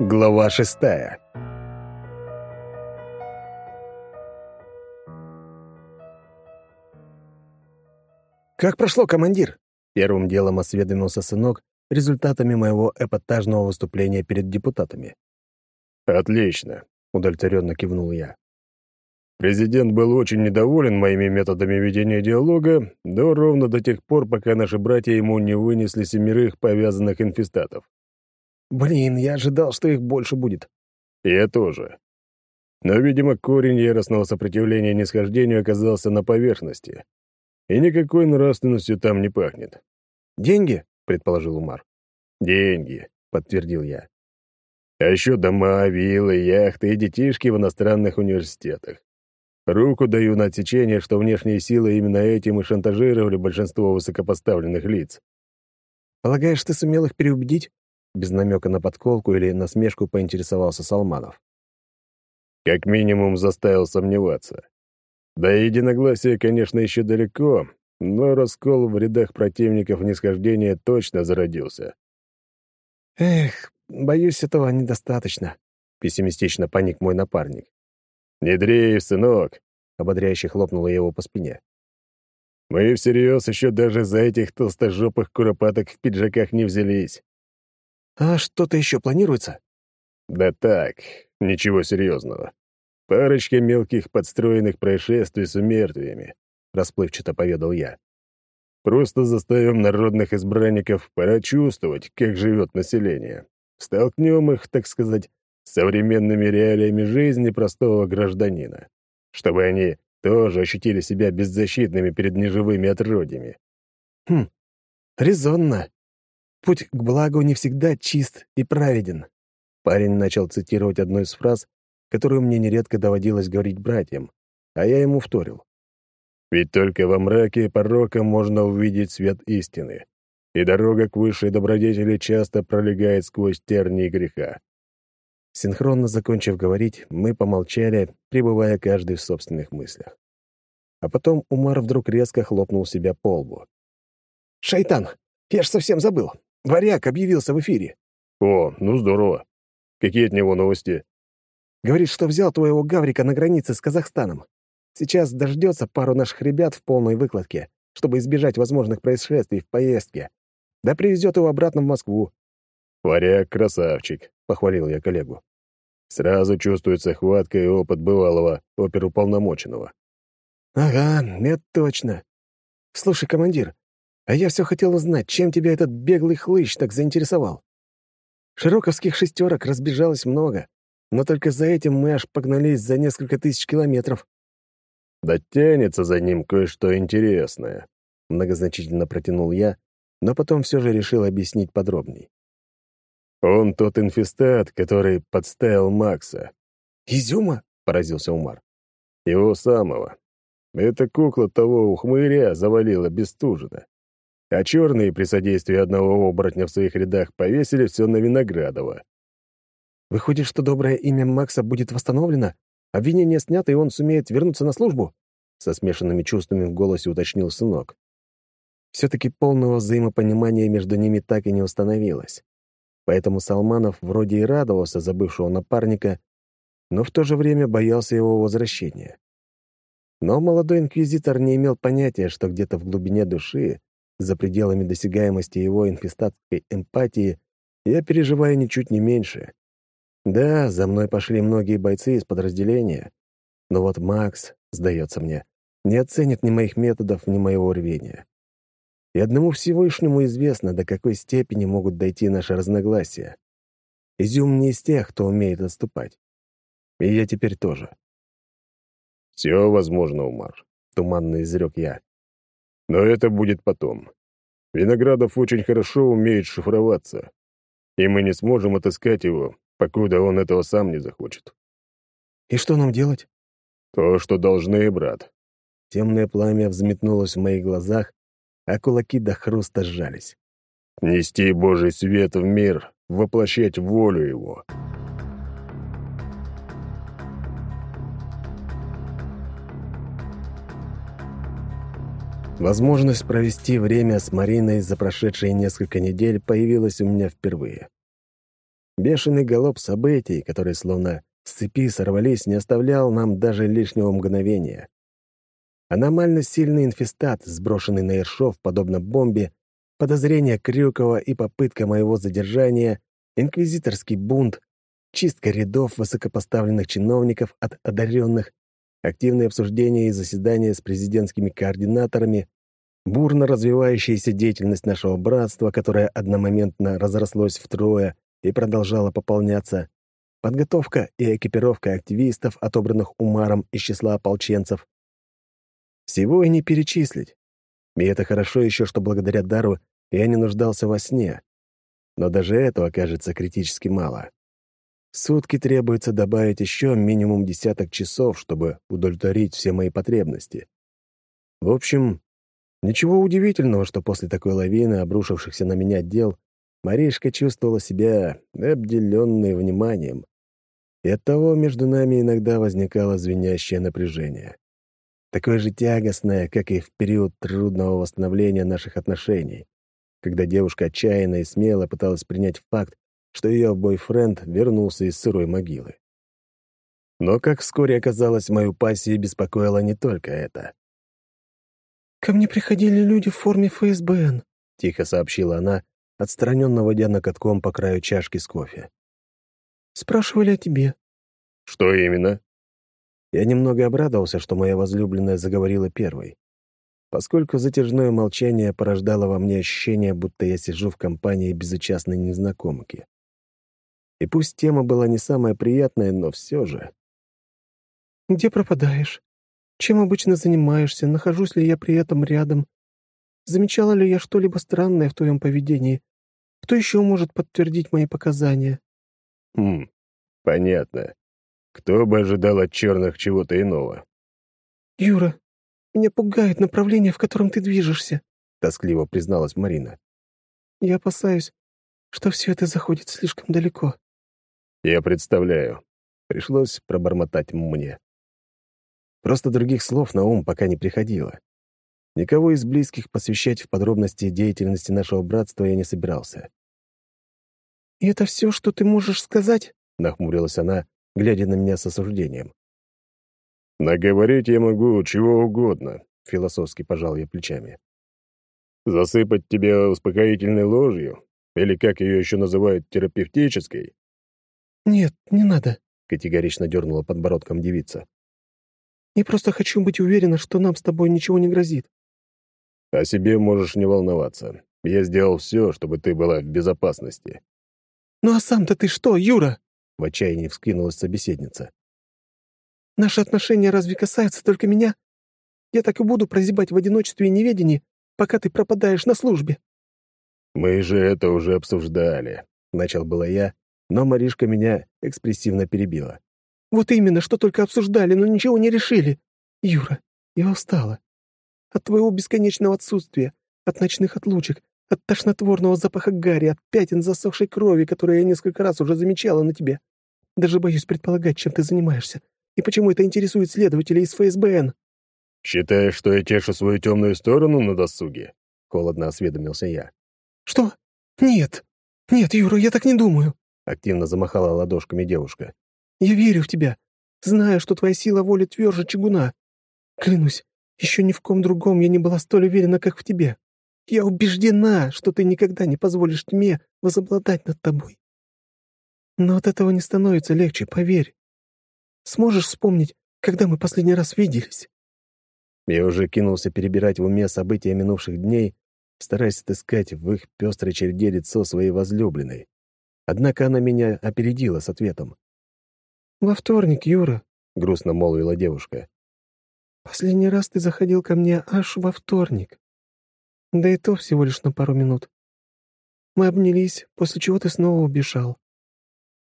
Глава шестая. «Как прошло, командир?» Первым делом осведомился сынок результатами моего эпатажного выступления перед депутатами. «Отлично», — удовлетворенно кивнул я. Президент был очень недоволен моими методами ведения диалога, но ровно до тех пор, пока наши братья ему не вынесли семерых повязанных инфестатов. Блин, я ожидал, что их больше будет. Я тоже. Но, видимо, корень яростного сопротивления нисхождению оказался на поверхности. И никакой нравственностью там не пахнет. «Деньги?» — предположил Умар. «Деньги», — подтвердил я. «А еще дома, виллы, яхты и детишки в иностранных университетах. Руку даю на отсечение, что внешние силы именно этим и шантажировали большинство высокопоставленных лиц». «Полагаешь, ты сумел их переубедить?» Без намека на подколку или насмешку поинтересовался Салманов. Как минимум заставил сомневаться. До единогласия, конечно, еще далеко, но раскол в рядах противников нисхождения точно зародился. «Эх, боюсь, этого недостаточно», — пессимистично паник мой напарник. «Не дрейф, сынок», — ободряюще хлопнула его по спине. «Мы всерьез еще даже за этих толстожопых куропаток в пиджаках не взялись. «А что-то еще планируется?» «Да так, ничего серьезного. Парочка мелких подстроенных происшествий с умертвиями», — расплывчато поведал я. «Просто заставим народных избранников прочувствовать, как живет население. Столкнем их, так сказать, с современными реалиями жизни простого гражданина, чтобы они тоже ощутили себя беззащитными перед неживыми отродьями». «Хм, резонно», Путь к благу не всегда чист и праведен. Парень начал цитировать одну из фраз, которую мне нередко доводилось говорить братьям, а я ему вторил. «Ведь только во мраке порока можно увидеть свет истины, и дорога к высшей добродетели часто пролегает сквозь тернии греха». Синхронно закончив говорить, мы помолчали, пребывая каждый в собственных мыслях. А потом Умар вдруг резко хлопнул себя по лбу. «Шайтан! Я ж совсем забыл! Варяг объявился в эфире. О, ну здорово. Какие от него новости? Говорит, что взял твоего Гаврика на границе с Казахстаном. Сейчас дождется пару наших ребят в полной выкладке, чтобы избежать возможных происшествий в поездке. Да привезет его обратно в Москву. «Варяг — красавчик», — похвалил я коллегу. Сразу чувствуется хватка и опыт бывалого оперуполномоченного. «Ага, это точно. Слушай, командир, а я все хотел узнать, чем тебя этот беглый хлыщ так заинтересовал. Широковских шестерок разбежалось много, но только за этим мы аж погнались за несколько тысяч километров. «Да тянется за ним кое-что интересное», — многозначительно протянул я, но потом все же решил объяснить подробней. «Он тот инфестат, который подставил Макса». «Изюма?» — поразился Умар. «Его самого. Эта кукла того ухмыря завалила Бестужина а черные при содействии одного оборотня в своих рядах повесили все на Виноградова. «Выходит, что доброе имя Макса будет восстановлено? Обвинение снято, и он сумеет вернуться на службу?» Со смешанными чувствами в голосе уточнил сынок. Все-таки полного взаимопонимания между ними так и не установилось. Поэтому Салманов вроде и радовался за бывшего напарника, но в то же время боялся его возвращения. Но молодой инквизитор не имел понятия, что где-то в глубине души за пределами досягаемости его инфестатской эмпатии, я переживаю ничуть не меньше. Да, за мной пошли многие бойцы из подразделения, но вот Макс, сдается мне, не оценит ни моих методов, ни моего рвения. И одному Всевышнему известно, до какой степени могут дойти наши разногласия. Изюм не из тех, кто умеет отступать. И я теперь тоже. «Все возможно, Умар», — туманно изрек я. Но это будет потом. Виноградов очень хорошо умеет шифроваться, и мы не сможем отыскать его, покуда он этого сам не захочет. И что нам делать? То, что должны, брат. Темное пламя взметнулось в моих глазах, а кулаки до хруста сжались. Нести Божий свет в мир, воплощать волю его. Возможность провести время с Мариной за прошедшие несколько недель появилась у меня впервые. Бешеный галоп событий, которые словно с цепи сорвались, не оставлял нам даже лишнего мгновения. Аномально сильный инфестат, сброшенный на Ершов, подобно бомбе, подозрение Крюкова и попытка моего задержания, инквизиторский бунт, чистка рядов высокопоставленных чиновников от одаренных, активные обсуждения и заседания с президентскими координаторами, бурно развивающаяся деятельность нашего братства, которая одномоментно разрослось втрое и продолжала пополняться, подготовка и экипировка активистов, отобранных Умаром из числа ополченцев. Всего и не перечислить. И это хорошо еще, что благодаря дару я не нуждался во сне. Но даже этого окажется критически мало. Сутки требуется добавить еще минимум десяток часов, чтобы удовлетворить все мои потребности. В общем, ничего удивительного, что после такой лавины, обрушившихся на меня дел, Маришка чувствовала себя обделенной вниманием. И оттого между нами иногда возникало звенящее напряжение. Такое же тягостное, как и в период трудного восстановления наших отношений, когда девушка отчаянно и смело пыталась принять факт, что ее бойфренд вернулся из сырой могилы. Но, как вскоре оказалось, мою пассию беспокоило не только это. «Ко мне приходили люди в форме ФСБН», — тихо сообщила она, отстраненно водя накатком по краю чашки с кофе. «Спрашивали о тебе». «Что именно?» Я немного обрадовался, что моя возлюбленная заговорила первой, поскольку затяжное молчание порождало во мне ощущение, будто я сижу в компании безучастной незнакомки. И пусть тема была не самая приятная, но все же. «Где пропадаешь? Чем обычно занимаешься? Нахожусь ли я при этом рядом? Замечала ли я что-либо странное в твоем поведении? Кто еще может подтвердить мои показания?» «Хм, понятно. Кто бы ожидал от черных чего-то иного?» «Юра, меня пугает направление, в котором ты движешься», — тоскливо призналась Марина. «Я опасаюсь, что все это заходит слишком далеко». Я представляю. Пришлось пробормотать мне. Просто других слов на ум пока не приходило. Никого из близких посвящать в подробности деятельности нашего братства я не собирался. «И это все, что ты можешь сказать?» — нахмурилась она, глядя на меня с осуждением. «Наговорить я могу чего угодно», — философски пожал я плечами. «Засыпать тебя успокоительной ложью? Или, как ее еще называют, терапевтической? «Нет, не надо», — категорично дернула подбородком девица. «Я просто хочу быть уверена, что нам с тобой ничего не грозит». «О себе можешь не волноваться. Я сделал все, чтобы ты была в безопасности». «Ну а сам-то ты что, Юра?» — в отчаянии вскинулась собеседница. «Наши отношения разве касаются только меня? Я так и буду прозябать в одиночестве и неведении, пока ты пропадаешь на службе». «Мы же это уже обсуждали», — начал было я, но Маришка меня экспрессивно перебила. «Вот именно, что только обсуждали, но ничего не решили. Юра, я устала. От твоего бесконечного отсутствия, от ночных отлучек, от тошнотворного запаха гари, от пятен засохшей крови, которые я несколько раз уже замечала на тебе. Даже боюсь предполагать, чем ты занимаешься, и почему это интересует следователей из ФСБН». «Считаешь, что я тешу свою темную сторону на досуге?» — холодно осведомился я. «Что? Нет! Нет, Юра, я так не думаю!» — активно замахала ладошками девушка. «Я верю в тебя. Знаю, что твоя сила воли тверже чугуна. Клянусь, еще ни в ком другом я не была столь уверена, как в тебе. Я убеждена, что ты никогда не позволишь тьме возобладать над тобой. Но от этого не становится легче, поверь. Сможешь вспомнить, когда мы последний раз виделись?» Я уже кинулся перебирать в уме события минувших дней, стараясь отыскать в их пестрой череде лицо своей возлюбленной. Однако она меня опередила с ответом. «Во вторник, Юра», — грустно молвила девушка. «Последний раз ты заходил ко мне аж во вторник. Да и то всего лишь на пару минут. Мы обнялись, после чего ты снова убежал.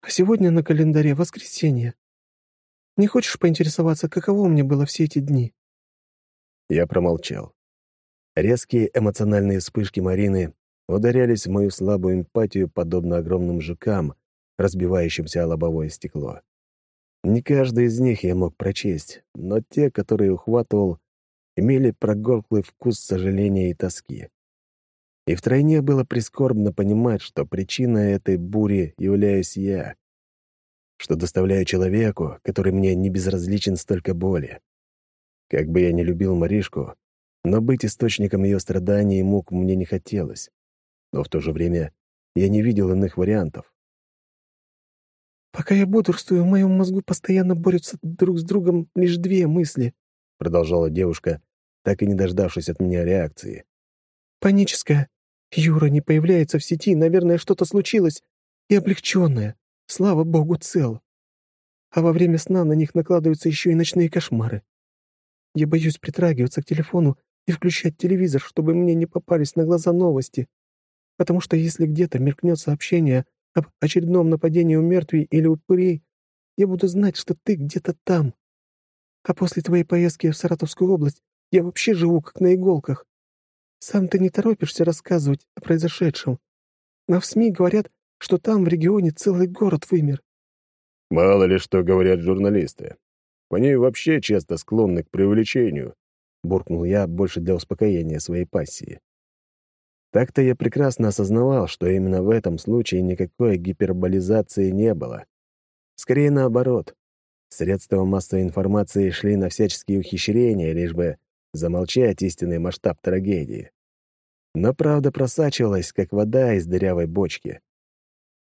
А сегодня на календаре воскресенье. Не хочешь поинтересоваться, каково мне было все эти дни?» Я промолчал. Резкие эмоциональные вспышки Марины ударялись в мою слабую эмпатию, подобно огромным жукам, разбивающимся о лобовое стекло. Не каждый из них я мог прочесть, но те, которые ухватывал, имели прогорклый вкус сожаления и тоски. И втройне было прискорбно понимать, что причиной этой бури являюсь я, что доставляю человеку, который мне не безразличен столько боли. Как бы я ни любил Маришку, но быть источником ее страданий и мук мне не хотелось. Но в то же время я не видел иных вариантов. «Пока я бодрствую, в моем мозгу постоянно борются друг с другом лишь две мысли», — продолжала девушка, так и не дождавшись от меня реакции. «Паническая. Юра не появляется в сети, наверное, что-то случилось. И облегченная. Слава богу, цел. А во время сна на них накладываются еще и ночные кошмары. Я боюсь притрагиваться к телефону и включать телевизор, чтобы мне не попались на глаза новости. Потому что если где-то мелькнет сообщение об очередном нападении у мертвей или упырей, я буду знать, что ты где-то там. А после твоей поездки в Саратовскую область я вообще живу как на иголках. Сам ты не торопишься рассказывать о произошедшем. Но в СМИ говорят, что там в регионе целый город вымер. Мало ли что говорят журналисты. Они вообще часто склонны к преувеличению, буркнул я больше для успокоения своей пассии. Так-то я прекрасно осознавал, что именно в этом случае никакой гиперболизации не было. Скорее наоборот. Средства массовой информации шли на всяческие ухищрения, лишь бы замолчать истинный масштаб трагедии. Но правда просачивалась, как вода из дырявой бочки.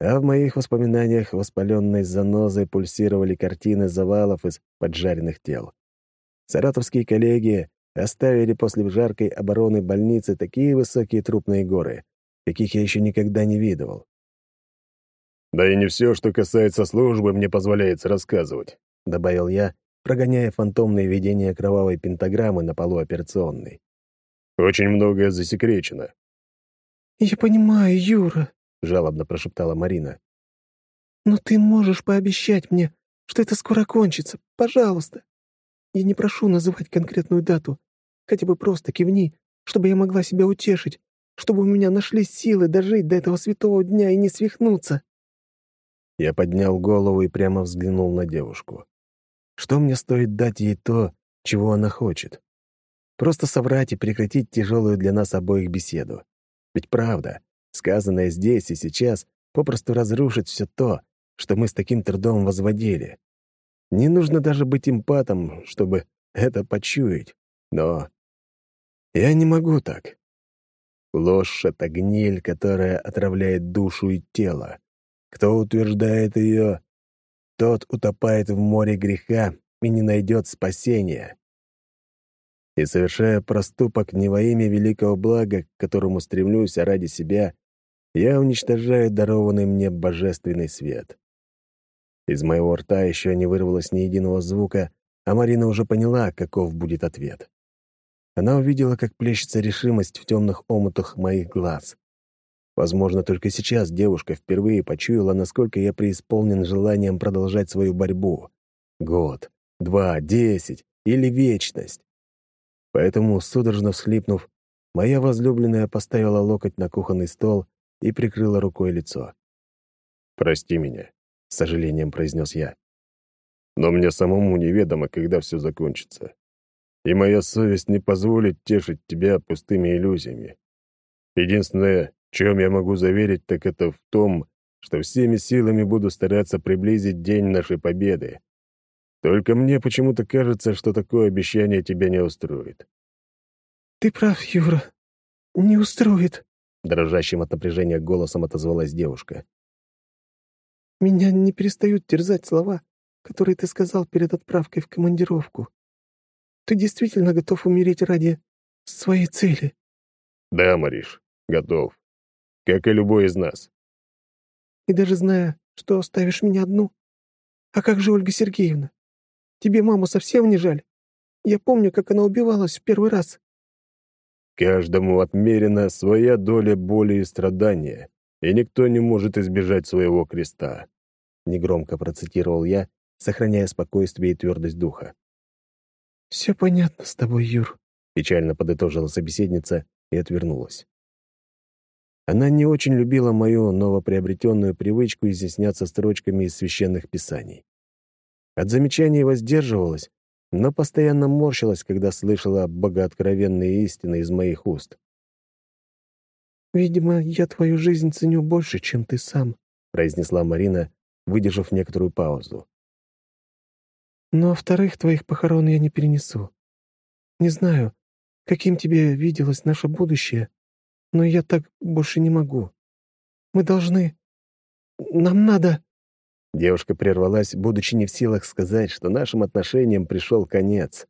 А в моих воспоминаниях воспаленной занозой пульсировали картины завалов из поджаренных тел. Саратовские коллеги оставили после жаркой обороны больницы такие высокие трупные горы, каких я еще никогда не видывал. «Да и не все, что касается службы, мне позволяется рассказывать», — добавил я, прогоняя фантомные видения кровавой пентаграммы на полу операционной. «Очень многое засекречено». «Я понимаю, Юра», — жалобно прошептала Марина. «Но ты можешь пообещать мне, что это скоро кончится. Пожалуйста. Я не прошу называть конкретную дату. Хотя бы просто кивни, чтобы я могла себя утешить, чтобы у меня нашлись силы дожить до этого святого дня и не свихнуться». Я поднял голову и прямо взглянул на девушку. Что мне стоит дать ей то, чего она хочет? Просто соврать и прекратить тяжелую для нас обоих беседу. Ведь правда, сказанное здесь и сейчас, попросту разрушит все то, что мы с таким трудом возводили. Не нужно даже быть эмпатом, чтобы это почуять. Но я не могу так. Ложь — это гниль, которая отравляет душу и тело. Кто утверждает ее, тот утопает в море греха и не найдет спасения. И совершая проступок не во имя великого блага, к которому стремлюсь, а ради себя, я уничтожаю дарованный мне божественный свет. Из моего рта еще не вырвалось ни единого звука, а Марина уже поняла, каков будет ответ. Она увидела, как плещется решимость в темных омутах моих глаз. Возможно, только сейчас девушка впервые почуяла, насколько я преисполнен желанием продолжать свою борьбу. Год, два, десять или вечность. Поэтому, судорожно всхлипнув, моя возлюбленная поставила локоть на кухонный стол и прикрыла рукой лицо. «Прости меня», — с сожалением произнес я. «Но мне самому неведомо, когда все закончится и моя совесть не позволит тешить тебя пустыми иллюзиями. Единственное, чем я могу заверить, так это в том, что всеми силами буду стараться приблизить день нашей победы. Только мне почему-то кажется, что такое обещание тебя не устроит». «Ты прав, Юра. Не устроит», — дрожащим от напряжения голосом отозвалась девушка. «Меня не перестают терзать слова, которые ты сказал перед отправкой в командировку. Ты действительно готов умереть ради своей цели?» «Да, Мариш, готов. Как и любой из нас». «И даже зная, что оставишь меня одну? А как же Ольга Сергеевна? Тебе маму совсем не жаль? Я помню, как она убивалась в первый раз». «Каждому отмерена своя доля боли и страдания, и никто не может избежать своего креста», — негромко процитировал я, сохраняя спокойствие и твердость духа. «Все понятно с тобой, Юр», — печально подытожила собеседница и отвернулась. Она не очень любила мою новоприобретенную привычку изъясняться строчками из священных писаний. От замечаний воздерживалась, но постоянно морщилась, когда слышала богооткровенные истины из моих уст. «Видимо, я твою жизнь ценю больше, чем ты сам», — произнесла Марина, выдержав некоторую паузу. «Но вторых твоих похорон я не перенесу. Не знаю, каким тебе виделось наше будущее, но я так больше не могу. Мы должны... Нам надо...» Девушка прервалась, будучи не в силах сказать, что нашим отношениям пришел конец.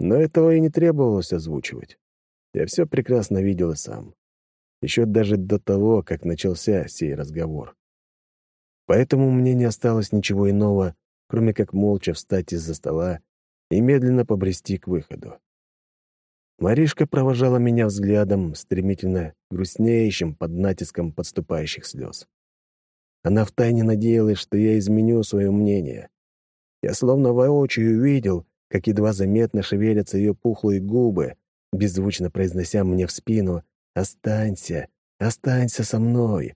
Но этого и не требовалось озвучивать. Я все прекрасно видел и сам. Еще даже до того, как начался сей разговор. Поэтому мне не осталось ничего иного, кроме как молча встать из-за стола и медленно побрести к выходу. Маришка провожала меня взглядом, стремительно грустнеющим под натиском подступающих слез. Она втайне надеялась, что я изменю свое мнение. Я словно воочию видел, как едва заметно шевелятся ее пухлые губы, беззвучно произнося мне в спину «Останься, останься со мной».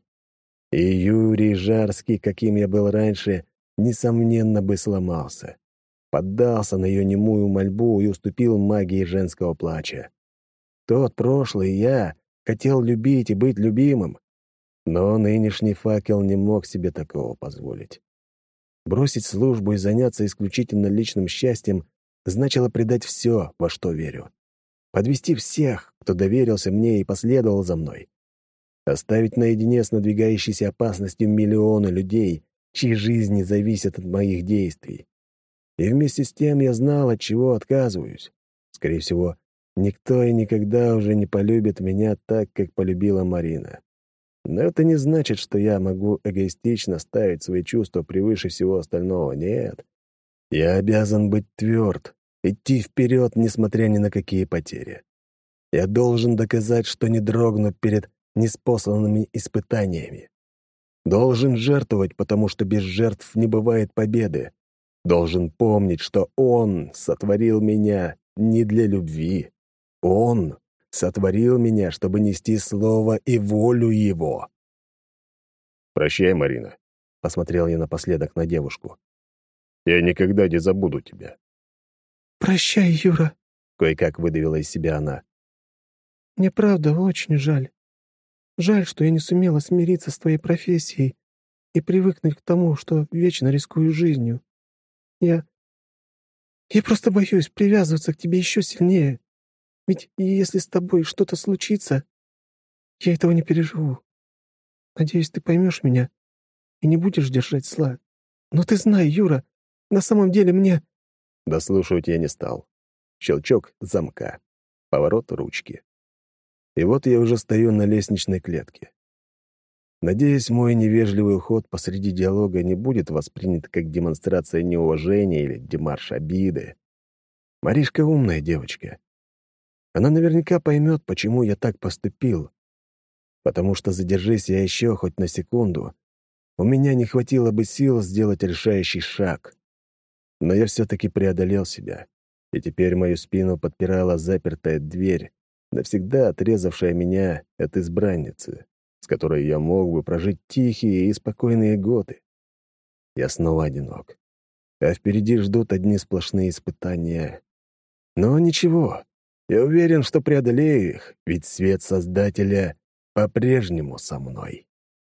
И Юрий Жарский, каким я был раньше, несомненно бы сломался. Поддался на ее немую мольбу и уступил магии женского плача. Тот прошлый я хотел любить и быть любимым, но нынешний факел не мог себе такого позволить. Бросить службу и заняться исключительно личным счастьем значило предать все, во что верю. Подвести всех, кто доверился мне и последовал за мной. Оставить наедине с надвигающейся опасностью миллионы людей, чьи жизни зависят от моих действий. И вместе с тем я знал, от чего отказываюсь. Скорее всего, никто и никогда уже не полюбит меня так, как полюбила Марина. Но это не значит, что я могу эгоистично ставить свои чувства превыше всего остального. Нет. Я обязан быть тверд, идти вперед, несмотря ни на какие потери. Я должен доказать, что не дрогну перед неспосланными испытаниями. Должен жертвовать, потому что без жертв не бывает победы. Должен помнить, что Он сотворил меня не для любви. Он сотворил меня, чтобы нести слово и волю Его. «Прощай, Марина», — посмотрел я напоследок на девушку. «Я никогда не забуду тебя». «Прощай, Юра», — кое-как выдавила из себя она. «Мне правда очень жаль. Жаль, что я не сумела смириться с твоей профессией и привыкнуть к тому, что вечно рискую жизнью. Я... Я просто боюсь привязываться к тебе еще сильнее. Ведь если с тобой что-то случится, я этого не переживу. Надеюсь, ты поймешь меня и не будешь держать зла. Но ты знай, Юра, на самом деле мне...» Дослушивать я не стал. Щелчок замка. Поворот ручки. И вот я уже стою на лестничной клетке. Надеюсь, мой невежливый уход посреди диалога не будет воспринят как демонстрация неуважения или демарш обиды. Маришка умная девочка. Она наверняка поймет, почему я так поступил. Потому что задержись я еще хоть на секунду, у меня не хватило бы сил сделать решающий шаг. Но я все-таки преодолел себя, и теперь мою спину подпирала запертая дверь, навсегда отрезавшая меня от избранницы, с которой я мог бы прожить тихие и спокойные годы. Я снова одинок. А впереди ждут одни сплошные испытания. Но ничего, я уверен, что преодолею их, ведь свет Создателя по-прежнему со мной.